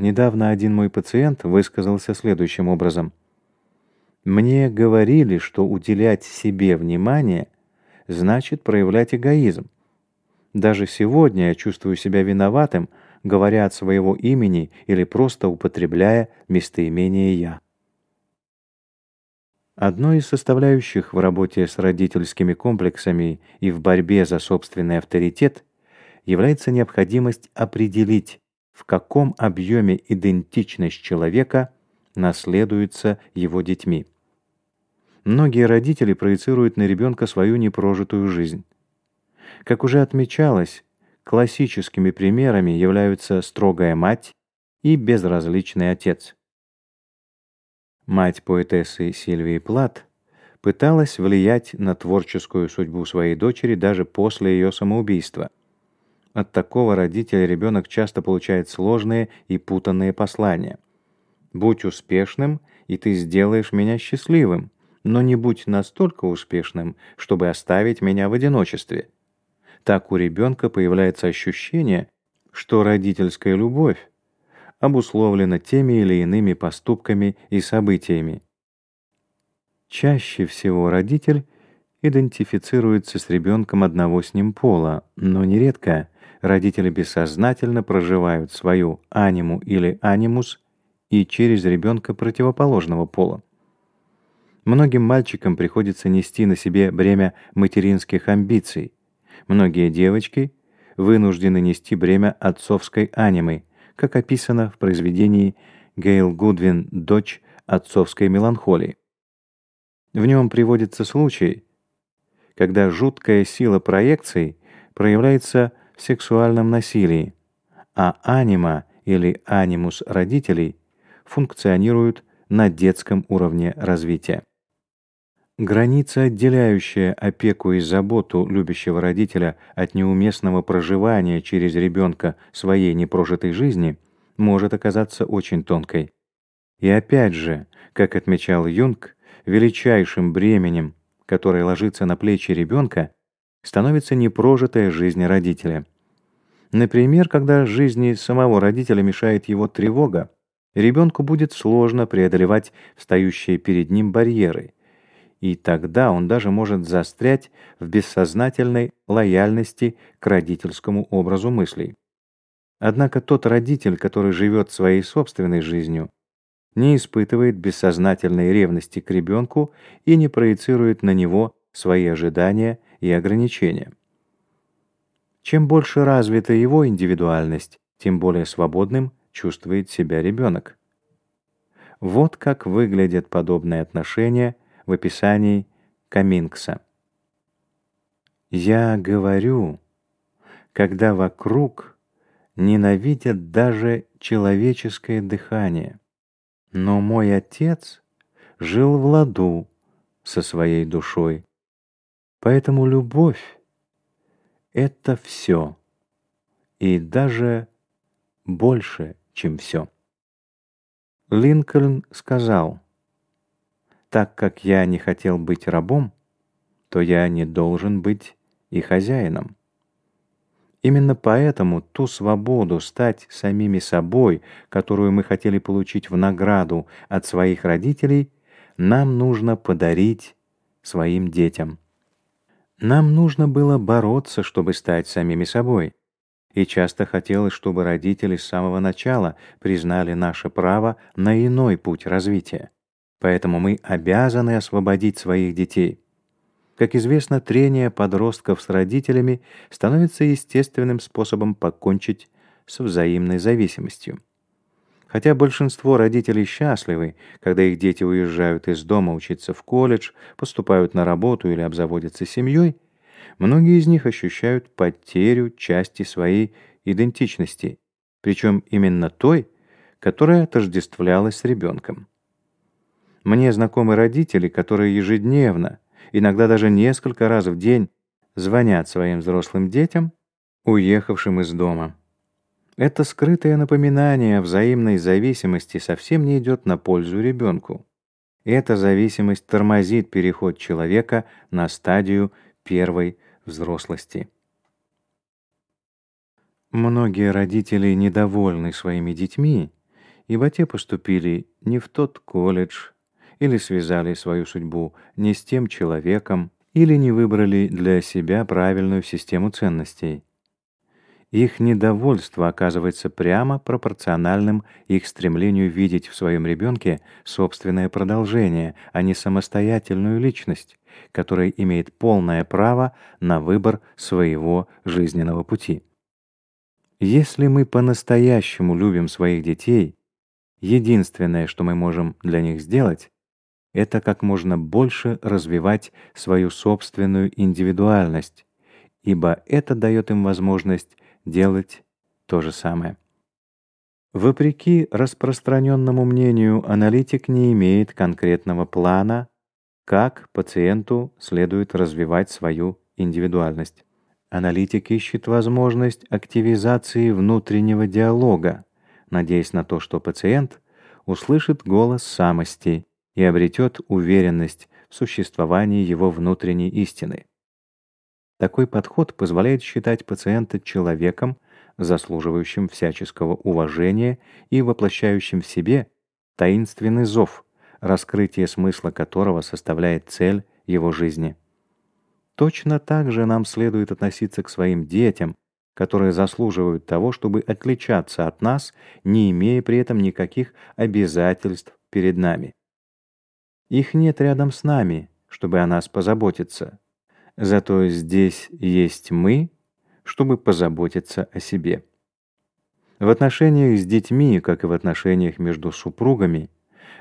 Недавно один мой пациент высказался следующим образом. «Мне говорили, что уделять себе внимание значит проявлять эгоизм. Даже сегодня я чувствую себя виноватым, говоря от своего имени или просто употребляя местоимение «я». Одной из составляющих в работе с родительскими комплексами и в борьбе за собственный авторитет является необходимость определить, в каком объеме идентичность человека наследуется его детьми. Многие родители проецируют на ребенка свою непрожитую жизнь. Как уже отмечалось, классическими примерами являются строгая мать и безразличный отец. Мать поэтессы Сильвии Плат пыталась влиять на творческую судьбу своей дочери даже после ее самоубийства. От такого родителя ребенок часто получает сложные и путанные послания. «Будь успешным, и ты сделаешь меня счастливым, но не будь настолько успешным, чтобы оставить меня в одиночестве». Так у ребенка появляется ощущение, что родительская любовь обусловлена теми или иными поступками и событиями. Чаще всего родитель идентифицируется с ребенком одного с ним пола, но нередко родители бессознательно проживают свою аниму или анимус и через ребенка противоположного пола. Многим мальчикам приходится нести на себе бремя материнских амбиций, Многие девочки вынуждены нести бремя отцовской анимы, как описано в произведении Гейл Гудвин «Дочь отцовской меланхолии». В нем приводится случай, когда жуткая сила проекций проявляется в сексуальном насилии, а анима или анимус родителей функционируют на детском уровне развития. Граница, отделяющая опеку и заботу любящего родителя от неуместного проживания через ребенка своей непрожитой жизни, может оказаться очень тонкой. И опять же, как отмечал Юнг, величайшим бременем, которое ложится на плечи ребенка, становится непрожитая жизнь родителя. Например, когда жизни самого родителя мешает его тревога, ребенку будет сложно преодолевать встающие перед ним барьеры – и тогда он даже может застрять в бессознательной лояльности к родительскому образу мыслей. Однако тот родитель, который живет своей собственной жизнью, не испытывает бессознательной ревности к ребенку и не проецирует на него свои ожидания и ограничения. Чем больше развита его индивидуальность, тем более свободным чувствует себя ребенок. Вот как выглядят подобные отношения в описании Каминкса. «Я говорю, когда вокруг ненавидят даже человеческое дыхание, но мой отец жил в ладу со своей душой, поэтому любовь — это все, и даже больше, чем все». Линкольн сказал — так как я не хотел быть рабом, то я не должен быть и хозяином. Именно поэтому ту свободу стать самими собой, которую мы хотели получить в награду от своих родителей, нам нужно подарить своим детям. Нам нужно было бороться, чтобы стать самими собой. И часто хотелось, чтобы родители с самого начала признали наше право на иной путь развития. Поэтому мы обязаны освободить своих детей. Как известно, трение подростков с родителями становится естественным способом покончить с взаимной зависимостью. Хотя большинство родителей счастливы, когда их дети уезжают из дома учиться в колледж, поступают на работу или обзаводятся семьей, многие из них ощущают потерю части своей идентичности, причем именно той, которая отождествлялась с ребенком. Мне знакомы родители, которые ежедневно, иногда даже несколько раз в день, звонят своим взрослым детям, уехавшим из дома. Это скрытое напоминание о взаимной зависимости совсем не идет на пользу ребенку. Эта зависимость тормозит переход человека на стадию первой взрослости. Многие родители недовольны своими детьми, ибо те поступили не в тот колледж, или связали свою судьбу не с тем человеком, или не выбрали для себя правильную систему ценностей. Их недовольство оказывается прямо пропорциональным их стремлению видеть в своем ребенке собственное продолжение, а не самостоятельную личность, которая имеет полное право на выбор своего жизненного пути. Если мы по-настоящему любим своих детей, единственное, что мы можем для них сделать, это как можно больше развивать свою собственную индивидуальность, ибо это дает им возможность делать то же самое. Вопреки распространенному мнению, аналитик не имеет конкретного плана, как пациенту следует развивать свою индивидуальность. Аналитик ищет возможность активизации внутреннего диалога, надеясь на то, что пациент услышит голос самости и обретет уверенность в существовании его внутренней истины. Такой подход позволяет считать пациента человеком, заслуживающим всяческого уважения и воплощающим в себе таинственный зов, раскрытие смысла которого составляет цель его жизни. Точно так же нам следует относиться к своим детям, которые заслуживают того, чтобы отличаться от нас, не имея при этом никаких обязательств перед нами. Их нет рядом с нами, чтобы о нас позаботиться. Зато здесь есть мы, чтобы позаботиться о себе. В отношениях с детьми, как и в отношениях между супругами,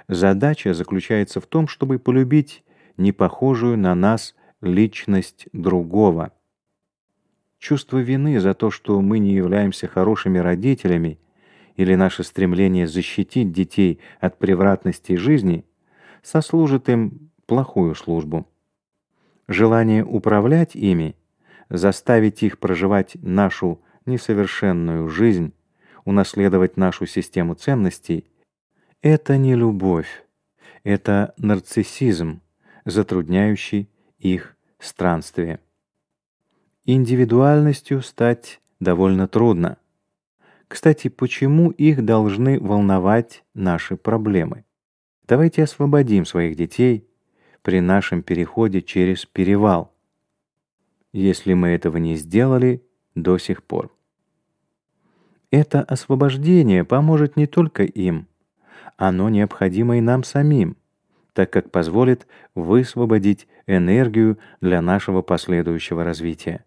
задача заключается в том, чтобы полюбить непохожую на нас личность другого. Чувство вины за то, что мы не являемся хорошими родителями, или наше стремление защитить детей от превратностей жизни, сослужит им плохую службу желание управлять ими, заставить их проживать нашу несовершенную жизнь, унаследовать нашу систему ценностей — это не любовь, это нарциссизм, затрудняющий их странствие. Индивидуальностью стать довольно трудно. Кстати, почему их должны волновать наши проблемы? Давайте освободим своих детей при нашем переходе через перевал, если мы этого не сделали до сих пор. Это освобождение поможет не только им, оно необходимо и нам самим, так как позволит высвободить энергию для нашего последующего развития.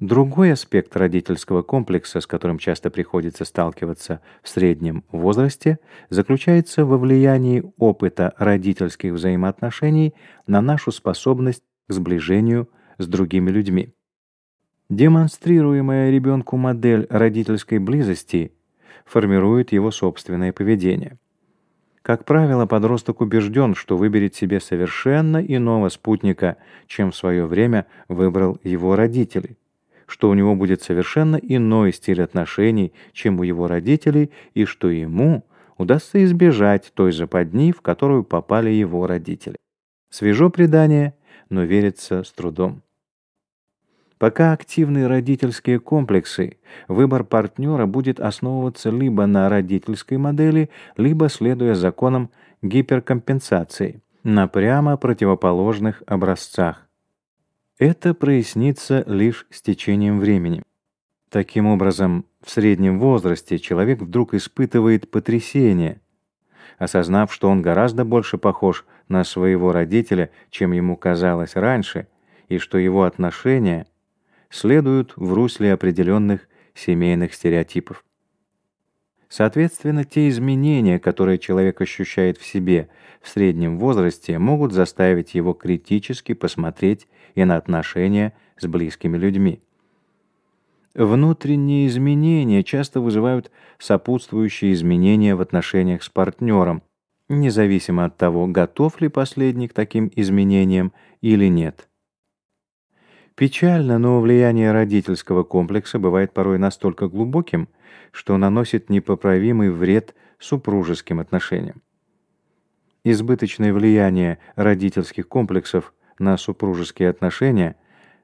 Другой аспект родительского комплекса, с которым часто приходится сталкиваться в среднем возрасте, заключается во влиянии опыта родительских взаимоотношений на нашу способность к сближению с другими людьми. Демонстрируемая ребенку модель родительской близости формирует его собственное поведение. Как правило, подросток убежден, что выберет себе совершенно иного спутника, чем в свое время выбрал его родители что у него будет совершенно иной стиль отношений, чем у его родителей, и что ему удастся избежать той западни, в которую попали его родители. Свежо предание, но верится с трудом. Пока активны родительские комплексы, выбор партнера будет основываться либо на родительской модели, либо следуя законам гиперкомпенсации, на прямо противоположных образцах. Это прояснится лишь с течением времени. Таким образом, в среднем возрасте человек вдруг испытывает потрясение, осознав, что он гораздо больше похож на своего родителя, чем ему казалось раньше, и что его отношения следуют в русле определенных семейных стереотипов. Соответственно, те изменения, которые человек ощущает в себе в среднем возрасте, могут заставить его критически посмотреть и на отношения с близкими людьми. Внутренние изменения часто вызывают сопутствующие изменения в отношениях с партнером, независимо от того, готов ли последний к таким изменениям или нет. Печально, но влияние родительского комплекса бывает порой настолько глубоким, что наносит непоправимый вред супружеским отношениям. Избыточное влияние родительских комплексов на супружеские отношения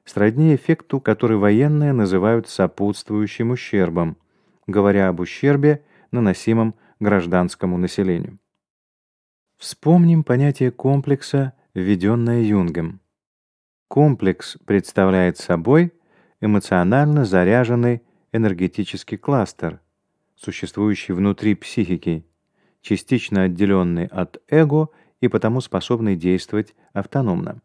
сродни эффекту, который военные называют сопутствующим ущербом, говоря об ущербе, наносимом гражданскому населению. Вспомним понятие комплекса, введенное Юнгом. Комплекс представляет собой эмоционально заряженный энергетический кластер, существующий внутри психики, частично отделенный от эго и потому способный действовать автономно.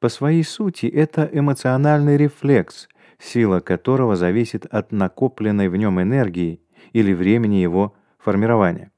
По своей сути это эмоциональный рефлекс, сила которого зависит от накопленной в нем энергии или времени его формирования.